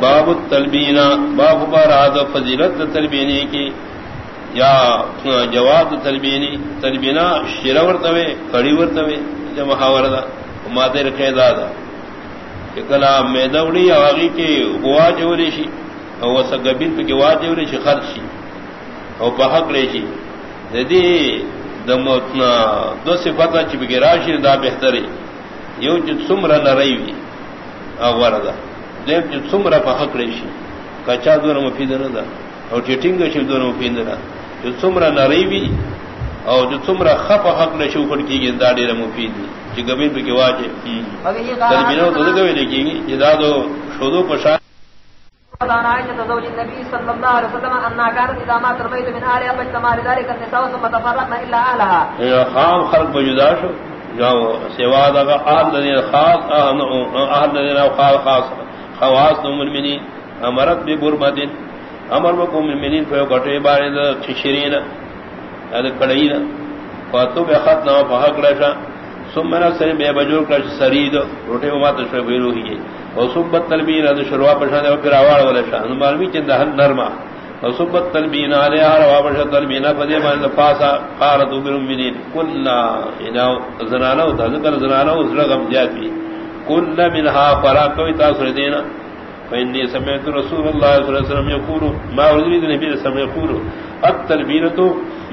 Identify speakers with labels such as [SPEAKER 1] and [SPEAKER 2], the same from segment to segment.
[SPEAKER 1] باب التلبینا باب باراد فضیلت تلبینی کی، یا جواب تلبینی تلبینا شرور توے کڑی ور توے جو محاورہ مادر قیدا دا کہ کلا میدوڑی آگی کی گوا جوری شی، او وسا گبین پہ گوا جوری شی، خرچ شی، او پحق لے شی۔ دی دموتنا دو صفتا چی بگی راشی، دا بہتری۔ یو جو سمرہ نرائی وی اغوار دا۔ دیم جو سمرہ پحق لے شی کچا دون مفید ندا او ٹیٹنگ شی دون مفید جو سمرہ نرائی وی او جو سمرہ خف حق لے شو کھڑ کی گی دا دیر مفید دو شودو
[SPEAKER 2] عائشة زوج النبي صلى الله عليه وسلم أنها كانت إذا مات البيت من أهلها فاجتمع لذلك النساء ثم تفرقن إلا أهلها
[SPEAKER 1] یا خام خلق بجدا شو. جو سوا دا اہل الذين خاص اہل الذين خاص خاص. خواص المؤمنين امرت ببرمت امر بكم المؤمنين فيو کٹے بارے دا چشرین اد کڑینا. فاتو بخط نہ فحق لشا ثم من بے بجور کش سرید. روٹے ما تو شو بیرو ہی او جی. سبت تلبین اد شروع پشان او پھر اواڑ ولا شان معلومی چند ہن نرما. او سبت تلبین علی ہر وا پش تلبین. پدے ما فاسا قالت بالمؤمنین كنا اذا یعنی زنانو ذکر زنانو زرغم جاتی. كل منها فراقوا تاثر دینا فإني سمعت رسول الله صلى الله عليه وسلم يقول، ما أريد النبي صلى الله عليه وسلم يقول التلبينة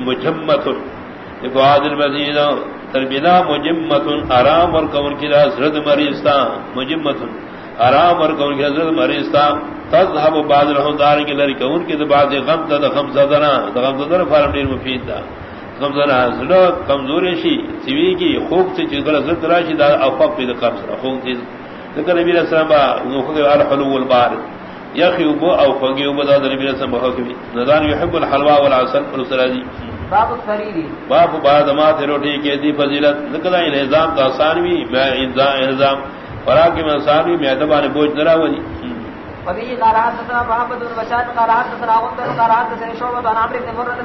[SPEAKER 1] مجمة يقول هذا المدينة تلبینا مجمتن آرام اور کون کی حضرت مریضتا مجمتن آرام اور کون کی حضرت مریضتا تذهب بعض الحمدار کی لری کون کی بعض غم تا زدنا غم زدنا فارم دیر مفید دا۔ غم زدنا حضرت کمزور شی سیوی کی خوب سے چکل حضرت راشی دا افق پید قبض را خوب تیز ذکر نبی السلام با نوخد الحلو والبارد یخی ابو او ابو دا نبی علیہ السلام بحکمی ندان یحب الحلوہ والعسل رسول اللہ
[SPEAKER 2] باب السريري
[SPEAKER 1] باپ بعد ما روٹی کے دی فضیلت. نکلا نظام کا آسانوی میں نظام فراق میں آسانوی میں ادبان بوجھ نرا ولی
[SPEAKER 2] وبه قال حدثنا محمد بن بشار قال حدثنا غندر قال حدثنا شعبة عن عمرو بن مرة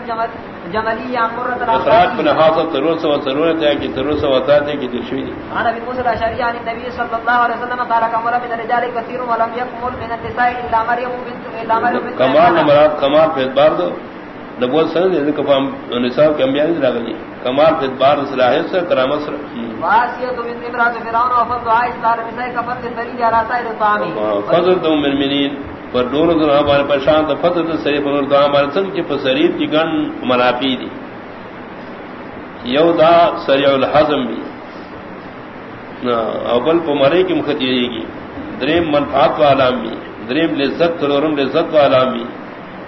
[SPEAKER 2] الجملي عن مرة
[SPEAKER 1] اخراج بن حاصل تروس و ضرورت ہے کہ تروس و وتاتے کی دشوی
[SPEAKER 2] عن ابي موسى الاشعري عن النبي صلى الله عليه وسلم قال كمل من الرجال كثير ولم يكمل من النساء الا مريم بنت الا مريم بنت
[SPEAKER 1] کمال مراد کمال پہ بار دو نبوت سر دے کہ فام نصاب کے انبیاء نے لگی کمال کے بار صلاحیت سے کرامت سے
[SPEAKER 2] واسیت من امرات فرعون وفضل عائش دار نساء کفر سری جارا سائر
[SPEAKER 1] فضل پر دور دور ہمارے پرشان تو فضل سری پر دعا ہمارے سنگ کے فسرید کی گن منافی دی۔ یودا سریع الحزم بھی۔ اول پہ مرے کی مختیری کی دریم منفعت والا بھی دریم لذت ترورم لذت والا بھی۔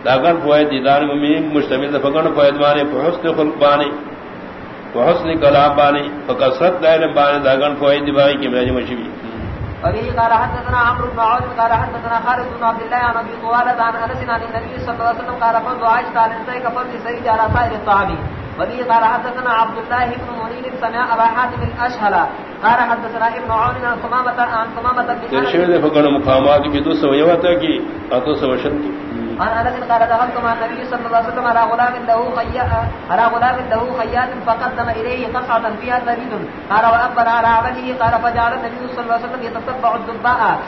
[SPEAKER 1] داغن فوائد دیدار میں مشتمل فگن فوائد بانے فحسن خلق بانے۔ فحسن کلام بانے فکسرت دائر بانے داغن فوائد دیبائی کی میرے مشوی
[SPEAKER 2] وبه قال حدثنا عمرو بن عوف قال حدثنا خالد بن عبد الله عن ابي طوالة عن انس عن النبي صلى الله عليه وسلم قال فضل عائشة عن نساء كفضل سيد على سائر الطعام. وبه قال حدثنا عبد الله بن منير سمع ابا حاتم الاشهل قال حدثنا ابن عون عن ثمامة عن ثمامة بن
[SPEAKER 1] انس فقال مقامات کی دو سو یوتا کی اتو سو شن کی
[SPEAKER 2] عن انس قال دخلت مع النبي صلى الله عليه وسلم على غلام له خياط على غلام له خياط فقدم اليه قطعه فيها زبيب قال واكبر على عمله قال فجعل النبي صلى الله عليه وسلم يتتبع الدباء.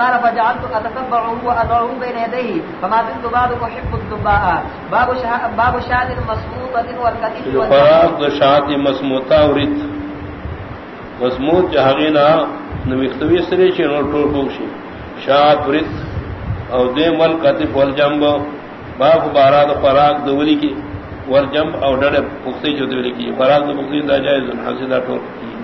[SPEAKER 2] قال فجعلت اتتبعه وادعه بين يديه. فما زلت بعد احب الدباء. باب باب شاد مسموطه والكتف
[SPEAKER 1] فراغ شاد مسموطه ورث مسموط جهغینا نوختوی سره چي نور ټول پوشي شاد ورث او دے مل قطف والجنب باپ باراد فراق دولی کی، والجنب او ڈڑ پختی جو دولی کی. فراق دو پختی دا جائز حاصل ٹھوک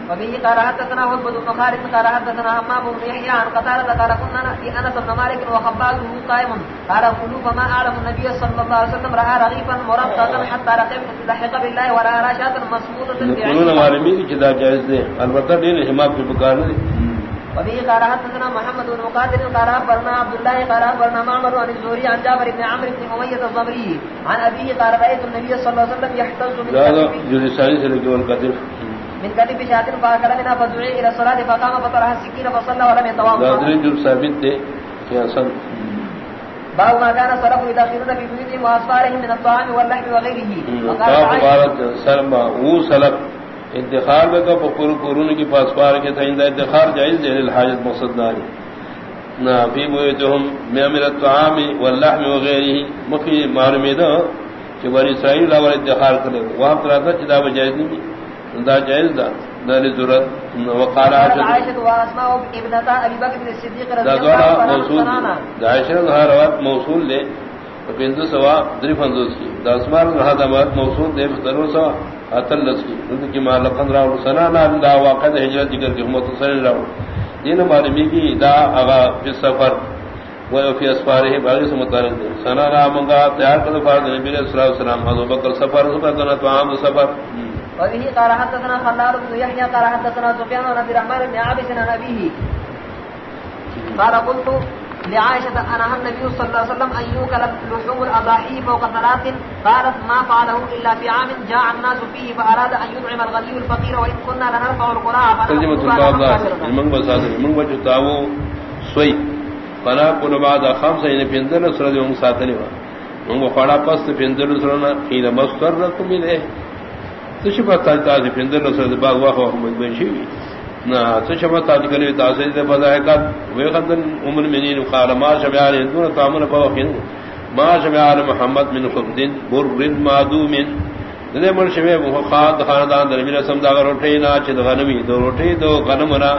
[SPEAKER 2] وبه قال حدثنا عبد بن خالد قال حدثنا حمام بن يحيى، عن قتادة قال كنا نأتي أنس بن مالك وخبازه قائم قال قلوا فما أعلم النبي صلى الله عليه وسلم رأى رغيفا مرققا حتى رقب لحق بالله ورأى راشات مصمودة
[SPEAKER 1] بعين قلنا معلومی کی جائز دے البتہ دین حماب کی بکار نہیں
[SPEAKER 2] وبه قال حدثنا محمد بن مقاتل قال اخبرنا عبد الله قال اخبرنا معمر عن الزهري عن جابر بن عمرو بن اميه الضمري عن ابيه قال رايت النبي صلى الله عليه وسلم يحتز من
[SPEAKER 1] كتف
[SPEAKER 2] من كتف شاة فاكل منها فدعي الى الصلاه فقام فطرح السكين فصلى ولم يتوضا باب ما كان صرف يدخلون في بيوتهم واصفارهم من الطعام واللحم وغيره.
[SPEAKER 1] وقال سلم وہ سلف انتخاب کا پکور قرون کی پاسپار کے تھا انتخاب جائز ہے الحاجت مقصد ناری فی بویتهم من الطعام واللحم وغیره مخی معلومی دا کہ بنی اسرائیل لاور ادخار کرے وہاں پر آتا چدا بجائز نہیں دا جائز دا دا لزورت وقال
[SPEAKER 2] عائشة واسماء ابنتا ابی بکر بن الصدیق رضی
[SPEAKER 1] اللہ عنہ موصول دا پندو سوا دری فندوس کی دا اسمان رہا دا موت موصول دے فترو سوا اتلس کی ان کی معلقن راول سنا نام دا واقع دا حجرت ذکر کی حمد سن راول دین معلومی کی دا اغا فی سفر و فی اسفارہ باغی سے متعلق دے سنا نامنگا تیار کر فرض نبی علیہ الصلوۃ والسلام ابو بکر سفر سفر دنا تو عام سفر.
[SPEAKER 2] وبه قال حدثنا خلال بن يحيى، قال حدثنا سفيان بن عبد الرحمن بن عابس عن ابيه قال قلت لعائشة أنا النبي صلى الله عليه وسلم أن يوكل لحوم الأضاحي فوق ثلاث قالت ما فعله إلا في عام جاء الناس فيه فأراد أن يدعم الغني الفقير وإن كنا لنرفع القراء
[SPEAKER 1] ترجمة الله المنگ بسادر المنگ بچتاو سوئی. فنا کل بعد خمسة إن پندر سرد يوم ساتني منگ بخوڑا پست پندر سرنا حين مسترکم إليه تشبه تاجتاز پندر سرد باغ واقع وحمد بن شوی نہ تشبہ تاج کلی تاثیر دے فضائے وہ خدن عمر منین قال ما شبع دون تعمل فوقین ما شبع محمد من خبد بر معدوم نے مر شبع وہ خاد خاندان در میرا سم دا روٹی نا چ غنمی دو روٹی دو غنم نا۔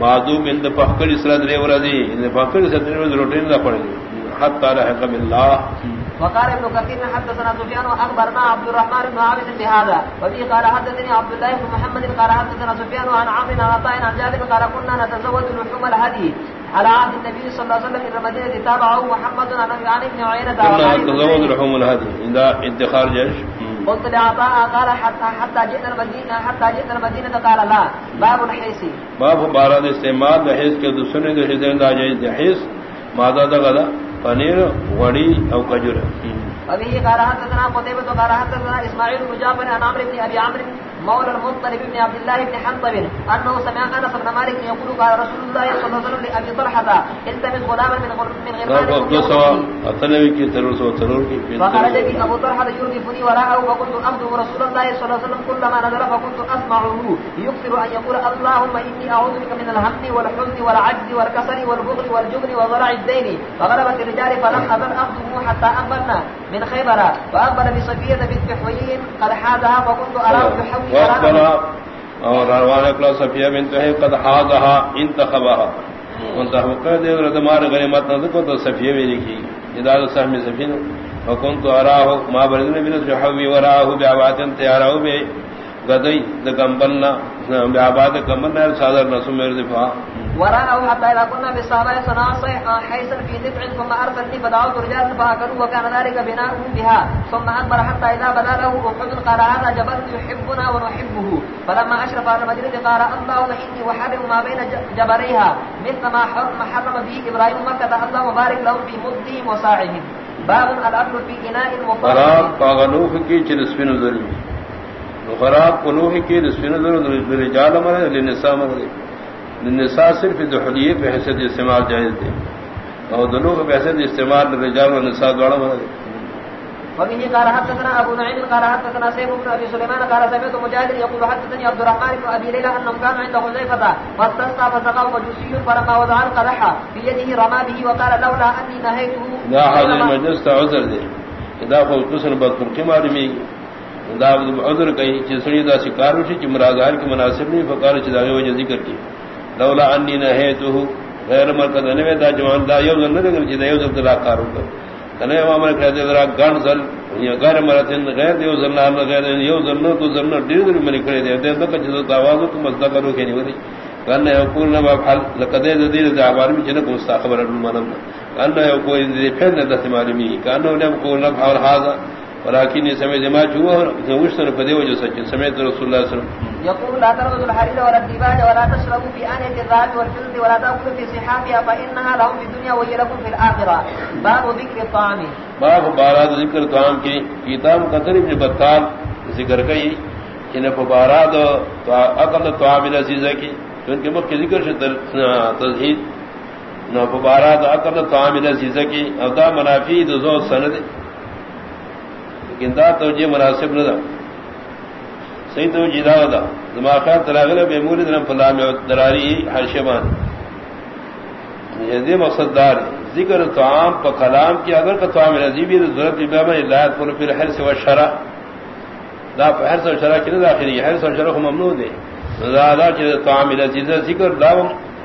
[SPEAKER 1] معدوم اند پخکل اسرا درے ورادی ان پخکل اسرا درے روٹی نہ پڑی حتا رحم بالله
[SPEAKER 2] وقال ابن كثير حدثنا سفيان واخبرنا عبد الرحمن بن عابس بهذا وفي قال حدثني عبد الله بن محمد قال حدثنا سفيان عن عمرو بن عطاء عن جابر قال كنا نتزوج لحوم الهدي على عهد النبي صلى الله عليه وسلم في المدينه تابعه محمد عن ابن عيينة
[SPEAKER 1] كنا نتزوج لحوم الهدي. عند ادخار جيش.
[SPEAKER 2] قلت لعطاء قال حتى حتى جئنا المدينه حتى جئنا المدينه قال لا. باب الحيس.
[SPEAKER 1] باب بارد استعمال الحيس کے دوسرے دو حزن دا جائز حيس ماذا دا غدا پنیر وڑی او کجور
[SPEAKER 2] ابھی یہ کہہ رہا تھا قتیبہ رہا تھا اسماعیل مجاہد نے عامر بن عامر مولى المطلب بن عبد الله بن حنطب انه سمع انس بن مالك يقول قال رسول الله صلى الله عليه وسلم لابي طلحه انت من غلام من من غير فخرج بي ابو طلحه يردفني وراءه وقلت امد رسول الله صلى الله عليه وسلم كلما نزل فكنت اسمعه يكثر ان يقول اللهم اني اعوذ بك من الهم والحزن والعجز والكسل والبغض والجبن وضرع الدين. فغلبت الرجال فلم ازل اخذه حتى اقبلنا من خيبر واقبل بصفيه بنت حويين قد حازها فكنت اراه يحوي
[SPEAKER 1] اور روان اکلا صفیہ بنت ہے قد حاضها انتخبها. منتخب دے اور دمار غنیمت نہ کو تو صفیہ بھی لکھی ادارہ سہم صفین وكنت اراه ما بردن من الحوي وراه بعوات تيارو به غدي دغمبلنا بعباد كمنا صادر نسم ارتفاع
[SPEAKER 2] وراءه حتى إذا كنا بالصحابة صناصي حيثا في دفع ثم أرسلني فدعوت رجال فأكلوا وكان ذلك بناء بها، ثم أكبر حتى إذا بدا له أحد قال هذا جبل يحبنا ونحبه، فلما أشرف على المدينة قال اللهم إني وحرم ما بين جبريها مثل ما حرم به إبراهيم مكة، الله مبارك لهم في مدهم وصاعهم. باب الأكل في إناء المفرد
[SPEAKER 1] خراب قاغنوخ کی چرسفن ذرمی خراب قنوخ کی رسفن ذرمی رجال مرد لنساء مرد النساء صرف دحلیے پہ حیثیت استعمال جائز دے۔ اور دونوں کو حیثیت استعمال رجال و نساء دوڑا مرے
[SPEAKER 2] وبه قال حدثنا ابو نعيم قال حدثنا سيف بن ابي سليمان قال سمعت مجاهد يقول حدثني عبد الرحمن بن ابي ليلى عند حذيفه فاستسقى مجوسي وضع يده رمى به وقال لولا اني نهيته
[SPEAKER 1] لا المجلس عذر دے۔ اذا کی معلومی دا عذر کہیں جسڑی دا شکار مرادار کی مناسب نہیں فقال چدا وجہ ذکر کی۔ لولا انی نہیتو، غیر مرکز نوے دا جوان دا، یو ذن نہ کہ یو ذن دا کارو کر کنے امر کہ دے، ذرا گن زل یا غیر مرتن غیر دیو ذن نہ غیر یو ذن تو ذن ڈیر دیر من کرے دے۔ دے کہ جو آواز کو مزدا کرو کہ نہیں ودی کنے یقول نہ بحل لقد ذی ذی عبار میں جن کو مستخبر المنن کنے یقول ذی پھر نہ دتماری می کنے نہ کو نہ، اور ھذا ولكن سمع جماع جو وشتر پدے وجہ سچ سمع رسول اللہ صلی اللہ علیہ وسلم۔
[SPEAKER 2] يقول لا ترغبوا الحرير ولا الديباج ولا تشربوا في آنية الذهب والفضة ولا تأكلوا في صحافها فإنها لهم في الدنيا وهي لكم في الآخرة باب ذكر الطعام
[SPEAKER 1] باب بارات ذکر طعام کی کتاب قطر ابن بطال ذکر کئی۔ کہ نہ بارات عقل طعام العزیزہ کی۔ ان کے مخ ذکر سے تزہید نہ بارات عقل طعام العزیزہ کی۔ اودا منافی دو سند۔ لیکن دا توجہ مناسب نہ دا۔ صحیح توجہ دا دا۔ دماغات تراغلہ بے مولی درم فلا دراری ہر شبان یہ یعنی مقصد دار ذکر تو عام پر کلام کی اگر کا تو عام عجیبی ضرورت ہدایت پر پھر ہر سے وہ شرح دا ہر سے شرح کی داخلی ہر سے شرح ممنوع دے زیادہ چیز تو عام ذکر دا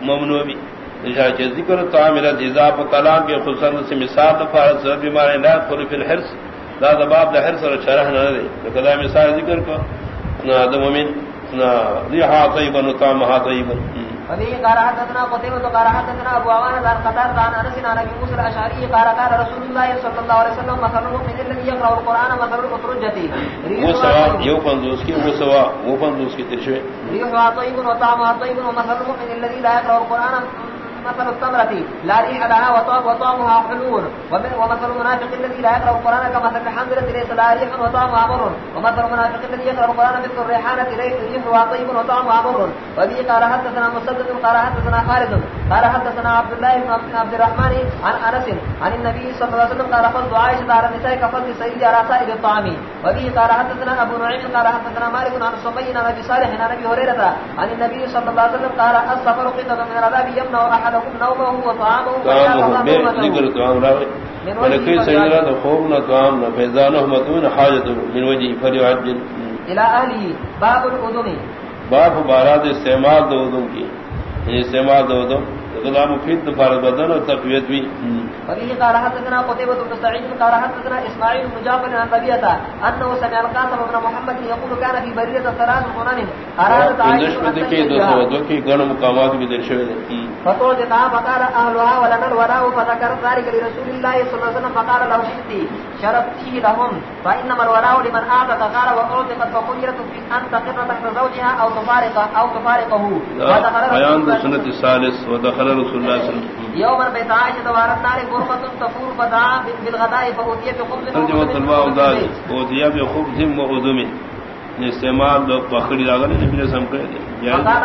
[SPEAKER 1] ممنوع بھی ذکر تو عام عزیز کلام کے خصوصاً سے مثال فارض ضرورت بیمار ہدایت پر پھر ہر دا دباب دا ہر سے شرح نہ دے کدا مثال ذکر کو. نہ مومن نہ رہا طیبا نطعمها طیبا
[SPEAKER 2] وبه قال حدثنا قتيبة قال حدثنا أبو عوان عن قتار عن أنس عن أبي موسى الأشعري قال قال رسول الله صلى الله عليه وسلم مثل المؤمن الذي يقرأ القرآن مثل الأطرجة
[SPEAKER 1] وہ سوا یہ فندوس کی وہ سوا وہ فندوس کی ترشوے
[SPEAKER 2] ريحها طيب وطعمها طيب ومثل المؤمن الذي لا يقرأ القرآن مثل التمرة لا ريح لها وطعمها حلول. ومثل المنافق الذي لا يقرأ القرآن كمثل الحنظلة ليس لا ريح وطعمها مر ومثل المنافق الذي يقرأ القرآن مثل الريحانة ليس ريحها طيب وطعمها مر وبه قال حدثنا مسدد، قال حدثنا خالد، قال حدثنا عبد الله بن عبد الرحمن عن أنس عن النبي صلى الله عليه وسلم قال فضل عائشة على النساء كفضل سيد على سائر الطعام. وبه قال حدثنا أبو نعيم، قال حدثنا مالك عن صبي عن أبي صالح عن أبي هريرة عن النبي صلى الله عليه وسلم قال السفر قطة من العذاب يمنع أحد نومه وطعامه
[SPEAKER 1] طعام راوي ولكي سيدنا خوفنا طعامنا فإذا متون حاجة من وجه فليعجل.
[SPEAKER 2] الى اهله باب
[SPEAKER 1] باب بارات استعمال دو کی. استعمال دو اذن غلام مفید فارغ بدن اور تقویت بھی.
[SPEAKER 2] وفيه قال حدثنا قتيبة بن سعيد قال حدثنا اسماعيل بن جعفر عن طبيعة انه سمع القاسم بن محمد يقول كان في بريدة ثلاث قران ارادت عائشة
[SPEAKER 1] درشوے
[SPEAKER 2] فطول دقاء فقال اهلها ولنا الولاء فذكرت ذلك لرسول الله صلى الله عليه وسلم فقال له شئتي شربتي لهم فانما الولاء لمن اعتق قال وعتقت فقدرت في ان تقر تحت زوجها او تفارقه.
[SPEAKER 1] سنة الثالث ودخل رسول الله صلى الله عليه وسلم.
[SPEAKER 2] يوما بيت عائشة وارد نار غرفة تفور فدعا بالغداء فأوتي بخبز
[SPEAKER 1] ترجمة الماء ودال أوتي بخبز وأذم استعمال دو بخري لاغل نبي رسم کرے
[SPEAKER 2] فقال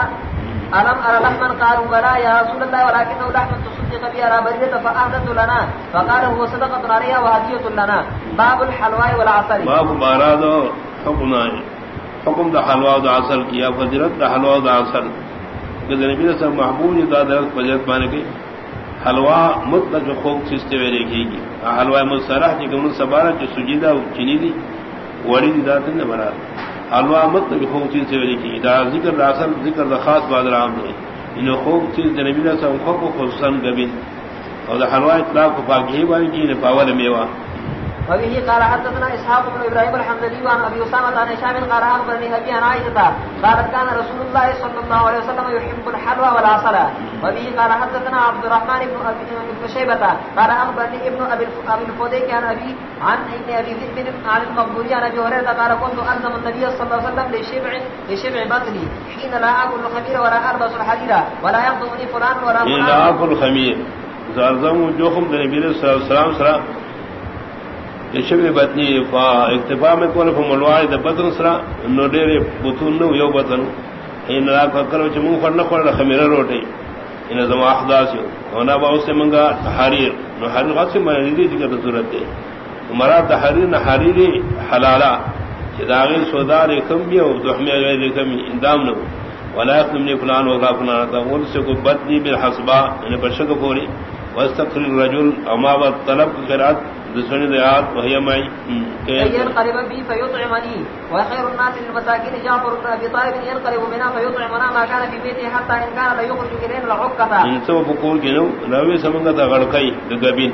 [SPEAKER 2] ألم أرى لحما؟ قالوا بلا يا رسول الله ولكنه لحما تصدق بي على بريدة فأهدت لنا. فقال هو صدقة عليها وهدية لنا. باب الحلواء والعسل.
[SPEAKER 1] باب باراد حكم حكم دا حلواء دا عسل کیا؟ فضلت دا حلواء دا عسل. کہ نبی رسم محبوب دا درست فضلت مانے گئی. حلوا مطلق خوب سستے ہوئے دیکھے گی۔ حلوا مسرح جی کہ سبارا جو سجیدہ چینی دی، وڑی دی داتن نے بنا حلوا مطلق خوک چیز سے دیکھے گی۔ دا ذکر دا اصل ذکر دا خاص بادر عام نے انہیں خوب چیز دے نبی رسم خوب خصوصاً گبن اور دا حلوا اطلاق کو پاکی باری کی جی، انہیں پاول میوہ۔
[SPEAKER 2] وبه قال حدثنا اسحاق بن ابراهيم الحمدلي وعن ابي اسامه عن هشام قال اخبرني ابي عن عائشه قالت كان رسول الله صلى الله عليه وسلم يحب الحلوى والعسل. وبه قال حدثنا عبد الرحمن بن ابي بن شيبه قال اخبرني ابن ابي ابي الفوديك عن ابي عن ابن ابي ذئب عن المقبوري عن ابي هريره قال كنت الزم النبي صلى الله عليه وسلم لشبع لشبع بطني حين لا اكل الخمير ولا البس الحرير ولا يخطبني فلان ولا
[SPEAKER 1] فلان. لا اكل الخمير. زارزم جوخم النبي صلى الله عليه وسلم شب بتنی اکتفا میں کون ملوائے دا بدن سرا، نو ڈیرے بتون نو یو بطن. ان لا فکر چ منہ پڑنا پڑ خمیرہ روٹی. ان زما احداث ہونا با اس سے منگا حریر نو حریر غص میں دی دی کی صورت ہے مراد حریر نہ حریر حلالا. چداغی سودار کم بھی او دحمی غیر کم اندام نو. ولا يقمني فلان ولا فلان. تا ول سے کو بدنی بالحسبہ ان یعنی بشک پوری. واستقر الرجل اما طلب قرات دسنی دیات مائی
[SPEAKER 2] کہ ينقلب بي فيطعمني وخير الناس للمساكين جعفر بن ابي طالب ينقلب بنا فيطعمنا ما كان في بيته حتى ان كان لا يخرج الينا العقبه
[SPEAKER 1] ان سو بقول كنو نوي سمنگا تا غڑکئی دگبین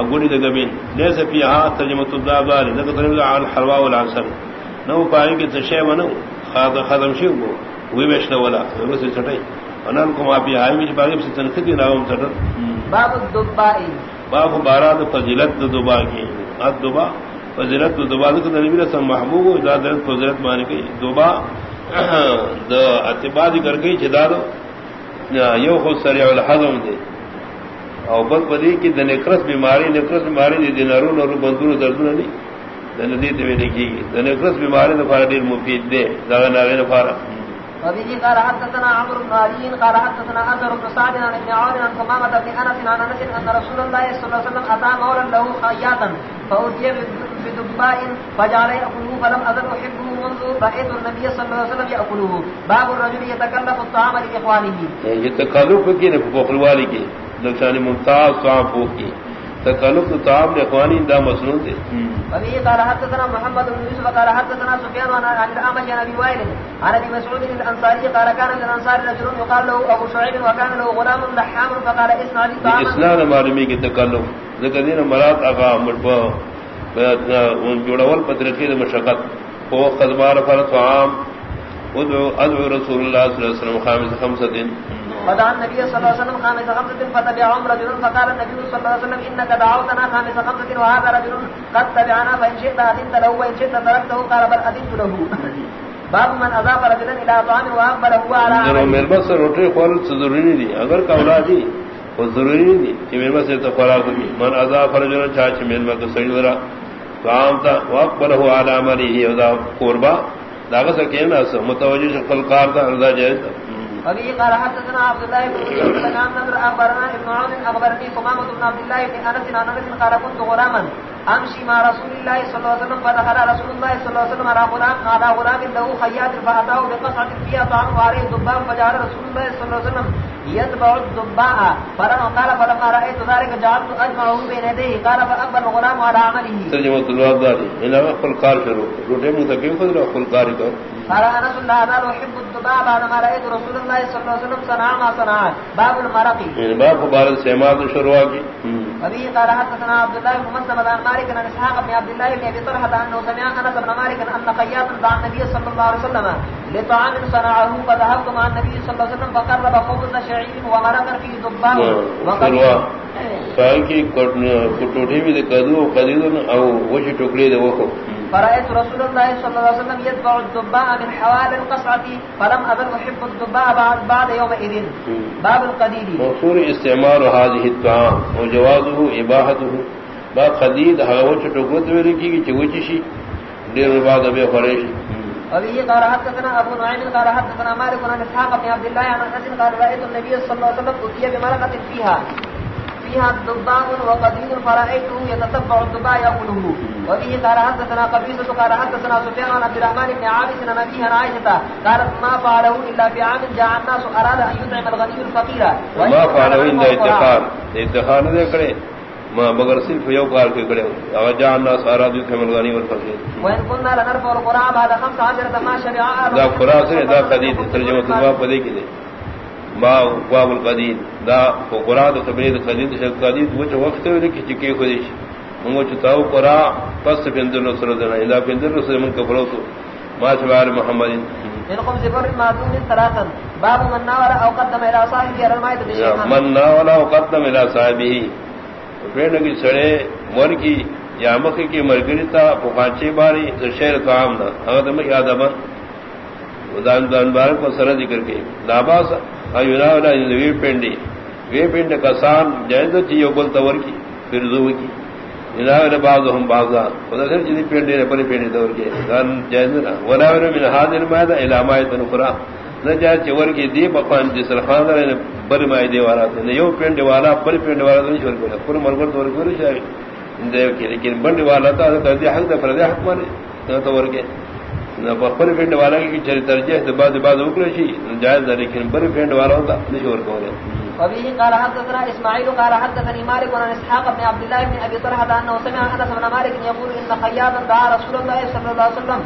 [SPEAKER 1] اگوڑی دگبین ليس فيها ترجمه الدابار ذکر ترجمه على الحلوى والعسل. نو پائیں کہ تشے منو خاط ختم شو وہی وشنا ولا رسل چھٹائی انن کو ما بھی آئی مجھ باغ سے تنختی راوم چھٹا
[SPEAKER 2] باب الدبائی
[SPEAKER 1] باب بارات فضیلت دبا کی. اد دبا فضیلت دبا کو نبی رسول محبوب و اجازت فضیلت مان کی دبا د اتباع کر گئی جدا دو یو خود سریع الحزم دے. او بد بدی کی د نکرس بیماری نکرس بیماری دی دینارو نورو بندونو دردونه دی. د ندی ته ویل کیږي د نکرس بیماری د فار ډیر مفید دی دا نه غیر فارغ
[SPEAKER 2] وبه قال حدثنا عمرو بن علي، قال حدثنا أزر بن سعد عن ابن عون، عن ثمامة بن أنس، عن أنس، أن رسول الله صلى الله عليه وسلم أتى مولا له خياطا، فأتي بدباء فجعل يأكله، فلم أزل أحبه، منذ رأيت النبي صلى الله عليه وسلم يأكله. باب الرجل يتكلف الطعام لإخوانه.
[SPEAKER 1] يتكلف كي نفق الوالي نقصانی ممتاز طعام پوخ کی۔ تکلف تو طعام نے اخوانی دا مسنون دے۔
[SPEAKER 2] وبه قال حدثنا محمد بن يوسف قال حدثنا سفيان عن عن الأعمش عن أبي وائل عن أبي مسعود الأنصاري قال كان للأنصار رجل يقال له أبو شعيب وكان له غلام لحام فقال اسمع لي طعاما
[SPEAKER 1] اسناد معلومی کی تکلف ذکر دین مراد آقا مرپا جوڑول پترکی مشقت۔ وہ خدمار فرط طعام ادعو ادعو رسول اللہ صلی اللہ علیہ وسلم خامس خمسة
[SPEAKER 2] فدعا النبي صلى الله عليه وسلم خامس خمسة فتبعهم رجل فقال النبي صلى الله عليه وسلم إنك دعوتنا خامس خمسة وهذا رجل قد تبعنا فإن شئت أذنت له وإن شئت تركته قال بل أذنت له. باب من أضاف رجلا إلى طعام وأقبل هو على
[SPEAKER 1] عمله میرے بس روٹی خوال ضروری نہیں دی۔ اگر کولا دی وہ ضروری نہیں دی کہ میرے بس تو خوراک دی۔ من اضاف رجلا چاچ میرے بس صحیح ذرا طعام تھا وأقبل هو على عمله وذا قربا۔ داغ سکین متوجہ شکل کار تھا رضا جائز
[SPEAKER 2] وبه قال حدثنا عبد الله بن بن عمرو اخبرنا ابن عون اخبرني ثمامه بن عبد الله بن انس عن انس قال كنت غلاما امشي مع رسول الله صلى الله عليه وسلم فدخل رسول الله صلى الله عليه وسلم على غلام على غلام له خياط فاتاه بقصعه فيها طعام وعليه ضباب فجعل رسول الله صلى الله عليه وسلم يتبع الضباء فلما قال فلما رايت ذلك جعلت اجمعه بين يديه. قال فاقبل الغلام على عمله.
[SPEAKER 1] ترجمه داري الى قل قال شروع روٹے خذ قل قاري
[SPEAKER 2] قال انس لا زال احب بعد ما رايت رسول الله صلى الله عليه وسلم صنع ما صنع باب المرق.
[SPEAKER 1] يعني باب مبارك سماع شروع کی.
[SPEAKER 2] ابي قال حدثنا عبد الله بن مسلم عن مالك عن اسحاق بن عبد الله بن ابي طلحه انه سمع انس بن مالك ان خياطا دعا النبي صلى الله عليه وسلم لطعام صنعه فذهبت مع النبي صلى الله عليه وسلم فقرب خبز شعير ومرقا فيه ضباء وقد
[SPEAKER 1] کی کٹوٹی بھی دے کدو قدید او وش ٹکڑی دے وکو
[SPEAKER 2] فرأيت رسول الله صلى الله عليه وسلم يتبع الدباء من حوالي القصعة فلم أزل أحب الدباء بعد, بعد يومئذ. باب القديد.
[SPEAKER 1] مغفور استعمال هذه الطعام وجوازه إباحته. باب قديد هغوش ٹکوت ورکی کی چوچشی دیر بعد ابی خریش
[SPEAKER 2] وبه قال حدثنا ابو نعيم قال حدثنا مالك عن اسحاق بن عبد الله عن انس قال رايت النبي صلى الله عليه وسلم اتي بمرقه فيها. فيها الضباء وقديد فرأيته يتتبع الضباء يأكله. وبه قال حدثنا قبيصة قال حدثنا سفيان عن عبد الرحمن بن عابس عن أبيه عن عائشة قالت ما فعله إلا في عام جاء الناس أراد أن يطعم الغني الفقير.
[SPEAKER 1] ما فعله إلا اتخار نده کرے ما مگر صرف یو کار کے کرے او جاء الناس اراد يطعم الغني والفقير.
[SPEAKER 2] وان كنا لنرفع القرآن بعد خمس عشرة ما شبع
[SPEAKER 1] دا قرآن سے دا قدید ترجمہ تلواب پدے کی دے ما القدید دا دا تبرید قدید شد قدید وچ وقت ہوئے کہ چکے خودش منگو چتاو پس پندر نصر دینا اذا پندر نصر من کفرو تو ما شبار محمد.
[SPEAKER 2] من خمس بر معدوم ثلاثا. باب من ناول او قدم الى صاحبه رمائت بشيخا
[SPEAKER 1] من ناول او قدم الى صاحبه. پھر کی سڑے مر کی یا مکھ کی مرگری تا باری شہر کام نہ اگر تم یاد دان بار کو سر ذکر کے ولا وی پنڈی وی پنڈ کسان جائز چیو بول تور کی، پھر زو کی۔ انا ولا بعض بعضا۔ خدا پنڈی نے پنڈی کے دان نہ ولا من حاضر ما ذا نہ چور کی دی بقان جس خان نے بر ما دی والا نے یو پنڈ والا پر پنڈ والا نہیں چھوڑ گیا پر کو لیکن بند والا تھا تو حق فرض حق مارے تو ور کے۔ پر پنڈ والا کی چری ترجیح دے بعد بعد اکرشی جائز ہے لیکن پر پنڈ والا ہوتا نہیں اور کو
[SPEAKER 2] وبه قال حدثنا اسماعيل قال حدثني مالك عن اسحاق بن عبد الله بن ابي طلحه انه سمع انس بن مالك يقول ان خياطا دعا رسول الله صلى الله عليه وسلم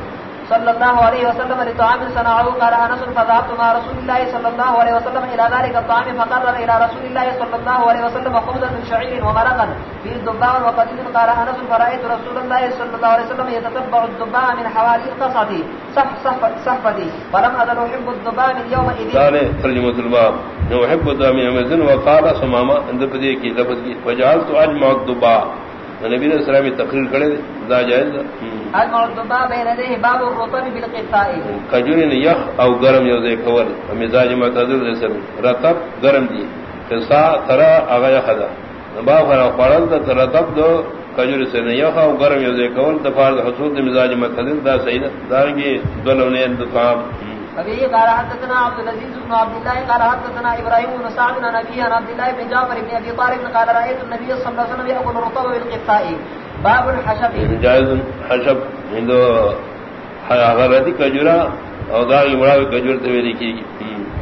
[SPEAKER 2] صلى الله عليه وسلم لطعام صنعه، قال انس فذهبت مع رسول الله صلى الله عليه وسلم الى ذلك الطعام، فقرر الى رسول الله صلى الله عليه وسلم خبزا من شعير ومرقا في الدباء وقديد قال انس فرايت رسول الله صلى الله عليه وسلم يتتبع الدباء من حوالي القصعه صف صف صفتي فلم ازل احب الدباء من يوم يومئذ
[SPEAKER 1] قال ترجمه الباب يحب الدباء من يومئذ، وقال سماما عند بدي لفظ کی فجعلت اجمع الدباء نبی علیہ السلام تقریر کرے دا جائز
[SPEAKER 2] باب الرطب
[SPEAKER 1] کجوری نے یخ او گرم یو دے کول مزاج معتدل دے سر رطب گرم دی. قصا ترا اغا یخدا با فرا قرل دا رطب دو کجوری سے یخ او گرم یو دے کول دفار حصول دے مزاج معتدل دا صحیح دارنگی دولو نے انتقام
[SPEAKER 2] ابي قال حدثنا عبد العزيز بن عبد الله قال حدثنا ابراهيم بن سعد بن ابي عن عبد الله بن جعفر بن ابي طالب قال رايت النبي صلى الله عليه وسلم ياكل الرطب بالقطاء باب الحشب.
[SPEAKER 1] جائز حشب ہندو غردی کجورا اور داغی مراد کجور تو لکھی گی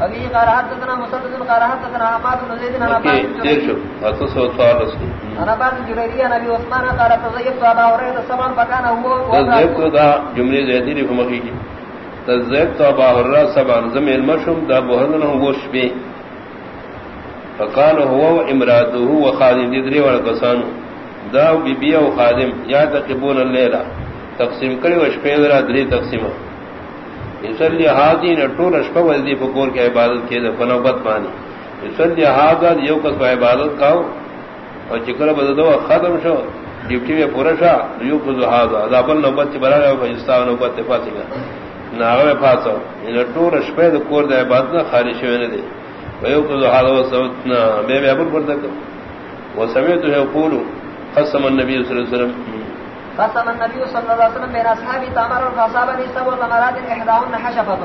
[SPEAKER 2] ابي قال حدثنا مسدد قال حدثنا حماد بن زيد عن بن
[SPEAKER 1] دیر
[SPEAKER 2] جرير
[SPEAKER 1] اتو سو سوال رسول
[SPEAKER 2] عن عباس بن جرير عن ابي عثمان قال ابا هريره سبعا فكان هو
[SPEAKER 1] تذیب تو جملے زیدی ری فمخی کی۔ تذیب تو ابا حرہ سبع زم المشم دا بہرن ہوں گوش بے فقال هو امراته وخادم دیدری والا کسانو. دا بی بی او خادم، یا تقبون اللیلہ. تقسیم کری و شپے ذرا دری تقسیمہ یصلی حاضین طول اشپا وزدی فکور کی عبادت کی دا فنوبت مانی. یصلی حاضر یو کس پا عبادت کاؤ. اور چکر بددو ختم شو، ڈیوٹی میں پورا شا یو کس حاضر دا بل نوبت چی برا گا فجستا نوبت تی پاسی گا. ناغا میں پاسا ان طول اشپا دا کور دا عبادت نا خالی شوئے دے ویو کس حاضر و سوتنا بے بے ابل پردک وسمیتو ہے قولو. قسم النبی صلی اللہ علیہ وسلم.
[SPEAKER 2] قسم النبي صلى الله عليه وسلم بين اصحابه تمر فاصابني سبع ثمرات احداهن حشفه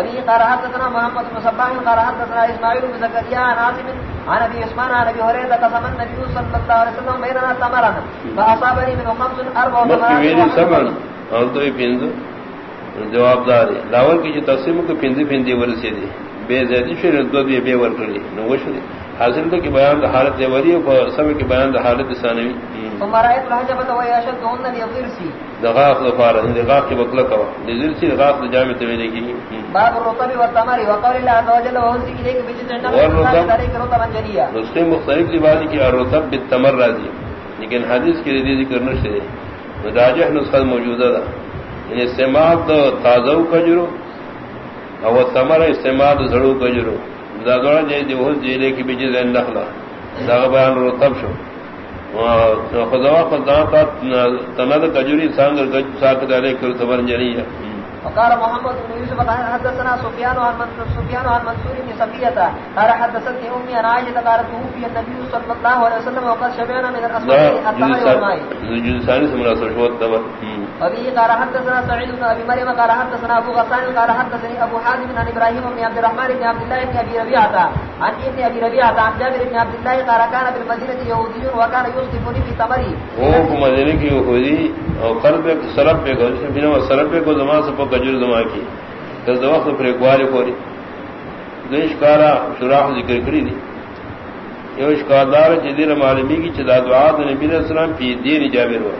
[SPEAKER 2] ابي قال حدثنا محمد بن صباح قال حدثنا اسماعيل بن زكريا عاصم عن ابي عثمان عن ابي هريره قسم النبي صلى الله عليه وسلم بيننا تمرا فاصابني من خمس اربع
[SPEAKER 1] ویلی سمن. اور تو پند جواب دار لاول کی جو تقسیم کو پندی پندی ورسی دی بے زیادی شر دو دی بے ور کری نو وشری حاصل تو کہ بیان دا حالت دیوری اور سب کی بیان دا حالت ثانوی۔
[SPEAKER 2] ثم رايت الحجبه وهي اشدهن لضرسي
[SPEAKER 1] دغاق دفار دغاق کی بکلا کوا۔ نزل سی دغاق جامع تویلے کی
[SPEAKER 2] باب الرطب والتمر وقول الله عز وجل وهزي اليك بجذع
[SPEAKER 1] والرطب-
[SPEAKER 2] رطبا جنيا
[SPEAKER 1] نسخے مختلف لبادی کی الرطب بالتمر راضی۔ لیکن حدیث کی ذکر نشتے۔ راجح نسخہ موجودہ تھا یعنی استعمال تو تازہ کجرو اور تمر استعمال زڑو کجرو. داغڑا جے دی وہ جیلے کی بجے زین نخلا داغ بیان تب شو. خدوا خدا تا تند کجوری سانگر گج ساتھ دالے کر تمر جنیہ
[SPEAKER 2] وقال محمد بن يوسف قال حدثنا سفيان عن منصور سفيان عن منصور بن سفية قال حدثتني امي عن عائشة قالت توفي النبي صلى الله عليه وسلم وقد شبعنا من الاسود التمر والماء
[SPEAKER 1] جنسانی سے مناسب شو
[SPEAKER 2] وبه قال حدثنا سعيد بن ابي مريم قال حدثنا ابو غسان قال حدثني ابو حازم عن ابراهيم بن عبد الرحمن بن عبد الله بن ابي ربيعه عن ابن ابي ربيعه عن جابر بن عبد الله قال كان بالمدينه يهودي وكان يصدفني في تمري
[SPEAKER 1] وہ مدینے کی خودی اور سرب پہ بنا سرب پہ کو زمان سے گجر زمان کی. کہ وقت پھر اقوال کوری دیش کارا شراح ذکر کری دی یہ اشکادار جدیر معلومی کی چدا دعا نبی علیہ السلام پی دین جابر ہوا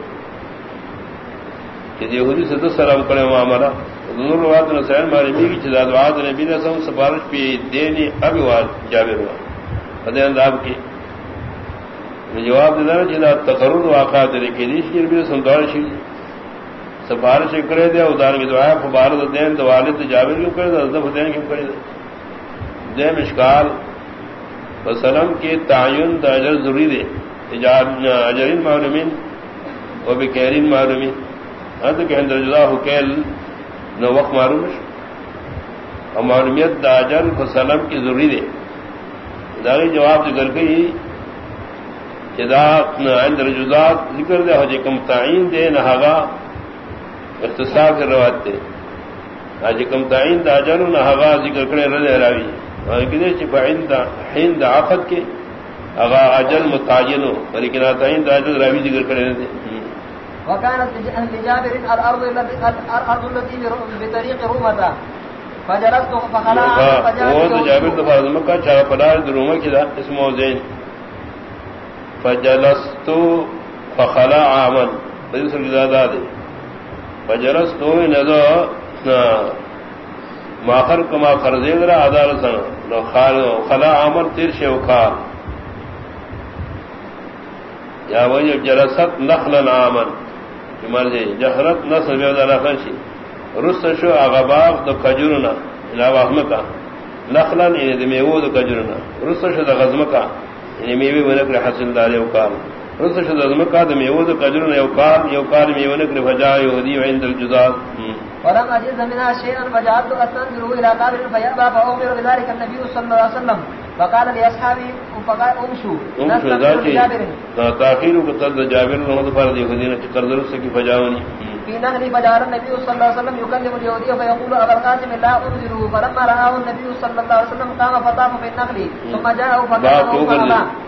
[SPEAKER 1] کہ یہودی سے تو سلام کرے وہاں ہمارا نور روات نسائل معلومی کی چدا دعا نبی علیہ السلام سفارش پی دین ابھی وہاں جابر ہوا خدے انداب کی جواب دینا جنا تقرر واقعات لکھی دی شیر بھی سنتوار شیر سفارش کرے دیا ادار کی دعا فبارت دین تو والد جابر کیوں کرے دے؟ ازدف دین کیوں کرے دے؟ دیم اشکال وسلم کی تعین دا اجر ضروری دے۔ اجرین معلومین و بکیرین معلومین۔ ہاں حد کہ اندر جدا حکیل نو وقت معلوم اور معلومیت دا اجر وسلم کی ضروری دے۔ داغی جواب ذکر گئی جدا عند ذکر دے ہو جے کم تعین دے نہاگا اختصار کے روات دے آج کم تعین دا اجر نہاگا ذکر کرے رضے راوی۔ اور کدے چھ بعین دا حین دا عقد کے اغا اجل متعینو لیکن تعین دا اجل راوی ذکر کرے رضے۔
[SPEAKER 2] وكانت لجابر الارض الارض التي بطريق رومتا۔ فجلست فخلع
[SPEAKER 1] وہ تو جابر تو فاطمہ کا چارہ پڑا دروما کی دا اس موزین فجلست فخلع عامن بجلس الجزادہ دے۔ فجلست نظر ماخر کما خرزے درا ادار سن. خلا عامن تیر شے وکار یا وہ جلست نخلا عامن مرضی جہرت نسل بے دارا خرشی رست شو اغباب دو کجرنا الى وحمکا نخلا یعنی دمیو دو کجرنا رست شو دا غزمکا یعنی میوی ونکر حسن دار یوکار رست شو دا غزمکا دمیو دو کجرنا یوکار یوکار میوی ونکر فجا یهودی عند الجزاد
[SPEAKER 2] ولم أجد منها شيئا فجعلت أستنزله إلى قابل فيأبى فأخبر بذلك النبي صلى الله عليه وسلم. فقال لأصحابي فقال أمشوا
[SPEAKER 1] امشو
[SPEAKER 2] نستغفر
[SPEAKER 1] ذاتی.
[SPEAKER 2] لجابر
[SPEAKER 1] تاخیر کو قد جابر رحمۃ اللہ علیہ یہودی نے قرض سے کی فجاونی.
[SPEAKER 2] في نهر فجعل النبي صلى الله عليه وسلم يكلم اليهودي فيقول أبا القاسم لا أنزله فلما رآه النبي صلى الله عليه وسلم قام فطاف في النخل ثم جاءه
[SPEAKER 1] باب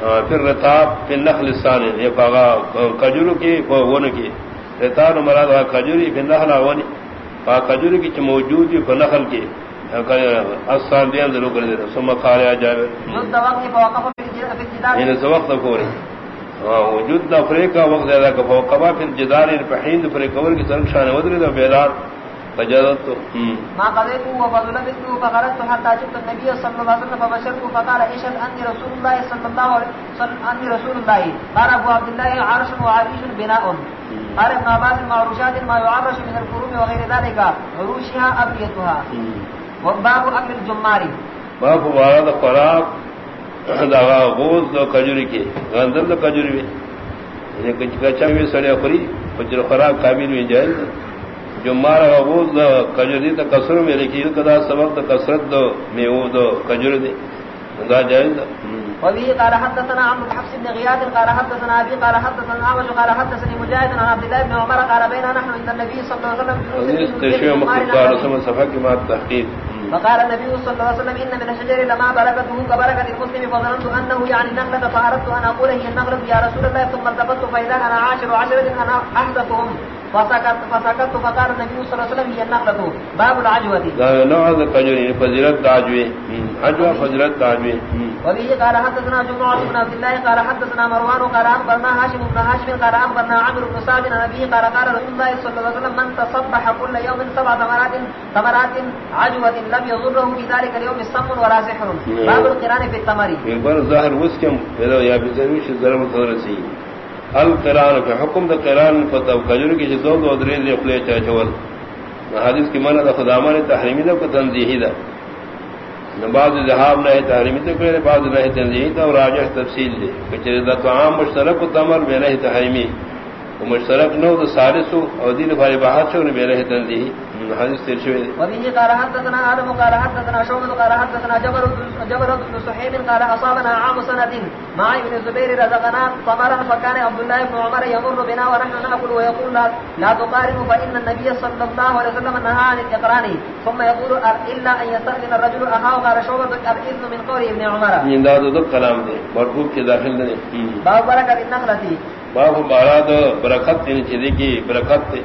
[SPEAKER 1] پھر رتاب پھر نخل ثانی یہ پاگا کجور کی ون کی۔ رتاب مراد کجوری پھر نخل ونی۔ پا کجور کی موجود کی نخل کی۔ اصل دیا ضرور کر دیتا یعنی وقت کو رہی ہاں، وجود وقت زیادہ کا پھر جدار یعنی پہند پر کور کی سرک شان ودری تو بیدار۔ فجدت
[SPEAKER 2] ما قضيت وفضل بنت فخرجت حتى جئت النبي صلى الله عليه وسلم فبشرته فقال اشهد اني رسول الله صلى الله عليه وسلم اني رسول الله. قال ابو عبد الله عرش وعريش بناء. قال ابن عباس معروشات ما يعرش من القروم وغير ذلك عروشها ابيتها وباب اكل الجمار.
[SPEAKER 1] باب وارد خوراک داغا غوز دو کجوری کے غندر دو کجوری میں یعنی کچھ کچھ میں سڑے خری کچھ خوراک کامل میں جائز. جمار غوز دو کجوری تو کسر میں لکھی کدا سبق تو کسرت دو میو دو کجوری دے دا جائز
[SPEAKER 2] وبه قال حدثنا عمرو بن حفص بن غياث قال حدثنا ابي قال حدثنا عامش قال حدثني مجاهد عن عبد الله بن عمر قال بيننا نحن عند النبي صلى الله عليه وسلم
[SPEAKER 1] تشيع مختصر رسم صفحه مع التحقيق.
[SPEAKER 2] فقال النبي صلى الله عليه وسلم ان من الشجر لما بركته كبركه المسلم فظننت انه يعني النخله فاردت ان اقول هي النخله يا رسول الله ثم التفت فاذا انا عاشر عشره انا احدثهم فسكت فسكت فقال النبي صلى الله عليه وسلم هي النخله باب العجوه
[SPEAKER 1] لا نوع الكجوري فضيلت العجوه عجوه فضيلت العجوه
[SPEAKER 2] وبه قال حدثنا جمعة بن عبد الله قال حدثنا مروان قال أخبرنا هاشم بن هاشم قال أخبرنا عمرو بن سعد عن أبيه قال قال رسول الله صلى الله عليه وسلم من تصبح كل يوم سبع ثمرات ثمرات عجوة لم يضره في ذلك اليوم السم ولا سحر. باب القران في التمر
[SPEAKER 1] يقول ظاهر وسكم إذا يا بزروش الزرم الثرسي القران في حكم قران فتو کجر کی دو دو درین لے خلے چاچول حدیث کی معنی خدامان تحریمی دا کو تنزیہی دا بعض ذہاب نہ تحریمی تو کرے بعض نہ تنزیہی دا اور راجح تفصیل دے کہ دا تو عام مشترک تمر میں نہیں تحریمی مشترک نو تو سالس اور دین بھائی بہت چھو نے میرے تنزیہی حدیث تیر شوی
[SPEAKER 2] وبه قال حدثنا آدم قال حدثنا شعبة قال حدثنا جبر جبر بن سحيم قال أصابنا عام سنة مع ابن الزبير رزقنا طمرا فكان عبد الله بن عمر يمر بنا ونحن نأكل ويقول لا, لا تقارن فإن النبي صلى الله عليه وسلم نهى عن الإقران. ثم يقول إلا أن يستأذن الرجل أخاه. قال شعبة الإذن من قول ابن عمر.
[SPEAKER 1] داد دو کلام دے مربوط کے داخل دے
[SPEAKER 2] باب بركة النخلة.
[SPEAKER 1] باب باراد برکت یعنی چیزیں کی برکت تھے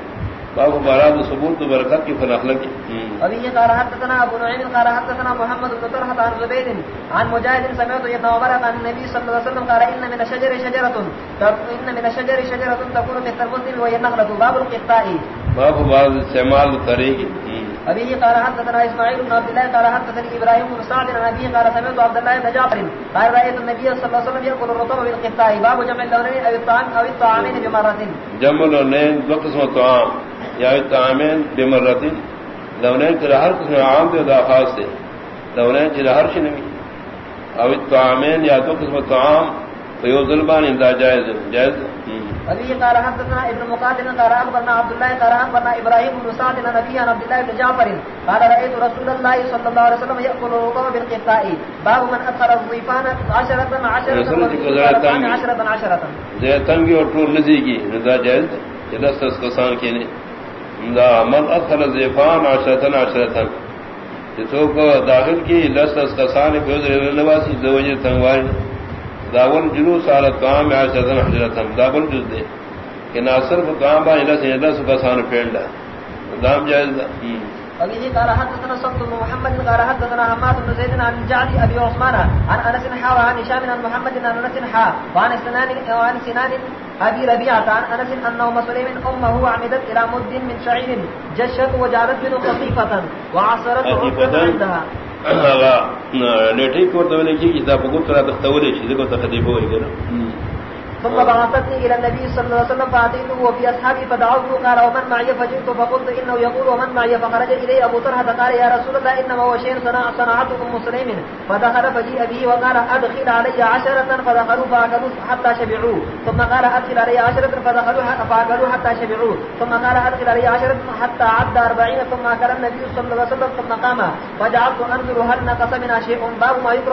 [SPEAKER 1] باب باراد ثبوت برکت کی فنخل کی
[SPEAKER 2] ابي قال حدثنا ابو نعيم قال حدثنا محمد بن طلحه عن زبيد عن مجاهد سمعت ابن عمر عن النبي صلى الله عليه وسلم قال ان من الشجر شجره ان من الشجر شجره تكون مثل المسلم وهي النخله باب القطاع
[SPEAKER 1] باب بعض استعمال طریق
[SPEAKER 2] ابي قال حدثنا اسماعيل بن عبد الله قال حدثني ابراهيم بن سعد عن ابي قال سمعت عبد الله بن جعفر. قال رايت النبي صلى الله عليه وسلم ياكل الرطب بالقطاع باب جمع اللونين او الطعام او الطعامين بمره
[SPEAKER 1] جمع اللونين دو قسم طعام. یا الطعامين بمره لونين ترى هر قسم عام دے دا خاص دے. لونين ترى هر شيء نبي او الطعامين یا دو قسم طعام. فيو ظلمان اندا جائز جائز
[SPEAKER 2] ابي قال حدثنا ابن مقاتل قال اخبرنا عبد الله قال اخبرنا ابراهيم بن سعد عن ابي عن عبد الله بن جعفر قال رايت رسول الله صلى الله عليه وسلم ياكل الرطب بالقطاء باب من ادخل الضيفان عشرة عشرة عشرة عشرة
[SPEAKER 1] زي تنگی اور ٹور نزی کی رضا جائز جلس اس کسان کے نے دا من ادخل الضيفان عشرة عشرة تو کو داخل کی لس اس کسان کے نواسی دو وجہ تنگواری داول جلوس على الطعام عشرة حجرة داول جز دے کہ ناصر کو کام با الہ سے دس کا سان فیلڈ دام جائز دا.
[SPEAKER 2] وبه قال حدثنا صبت بن محمد قال حدثنا حماد بن زيد عن جعد ابي عثمان عن انس حا وعن هشام عن محمد عن انس حا وعن سنان وعن سنان ابي ربيعه عن انس انه مسلم امه عمدت الى مد من شعير جشت وجعلت منه قصيفه وعصرت عندها.
[SPEAKER 1] لیٹی کو تو لکھی کتاب کو ترا تختولی چیز کو تخدیب ہوئی گنا
[SPEAKER 2] ثم بعثتني الى النبي صلى الله عليه وسلم فاتيته وفي اصحابي فدعوته قال ومن معي؟ فجئت فقلت انه يقول ومن معي؟ فخرج الي ابو طلحه قال يا رسول الله انما هو شيء صنع صنعته ام مسلم فدخل فجيء به وقال ادخل علي عشرة فدخلوا فاكلوا حتى شبعوا. ثم قال ادخل علي عشرة فدخلوا فاكلوا حتى شبعوا. ثم قال ادخل علي عشرة حتى عد أربعين. ثم اكل النبي صلى الله عليه وسلم ثم قام. فجعلت انظر هل نقص منها شيء. باب ما يقرأ